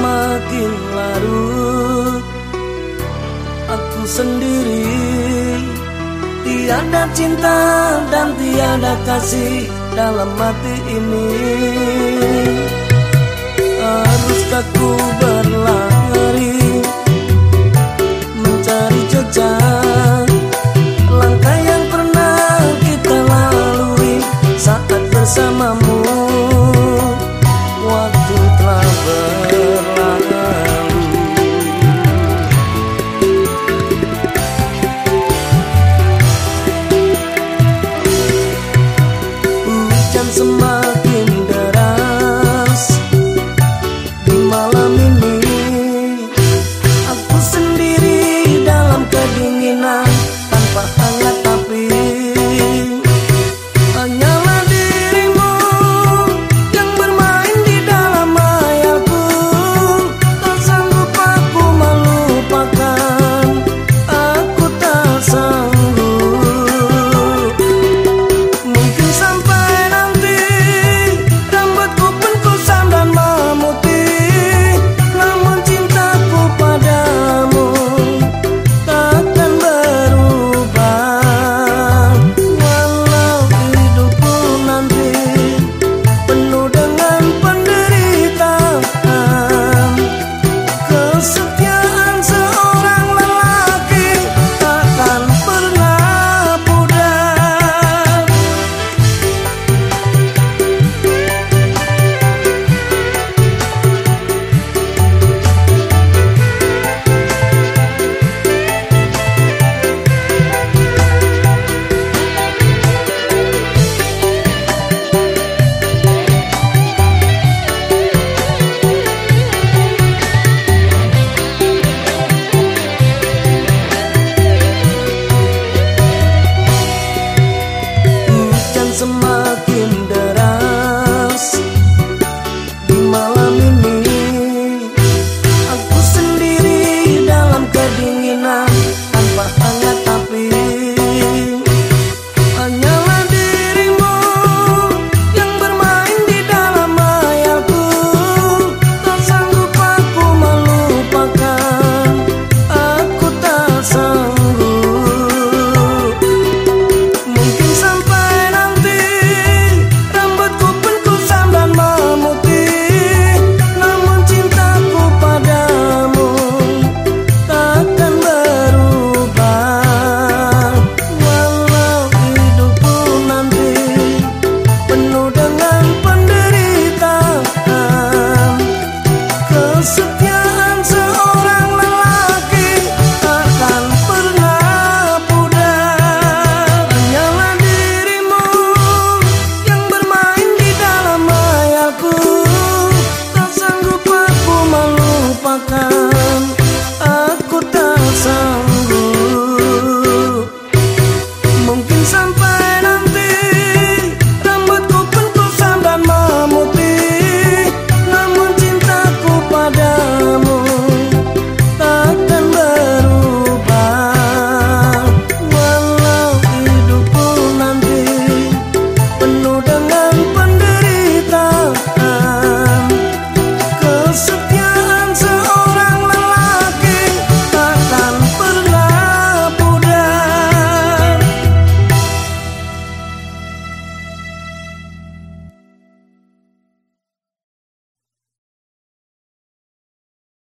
makin larut. Aku sendiri Tiada cinta dan tiada kasih dalam hati ini. Haruskah ku berlaku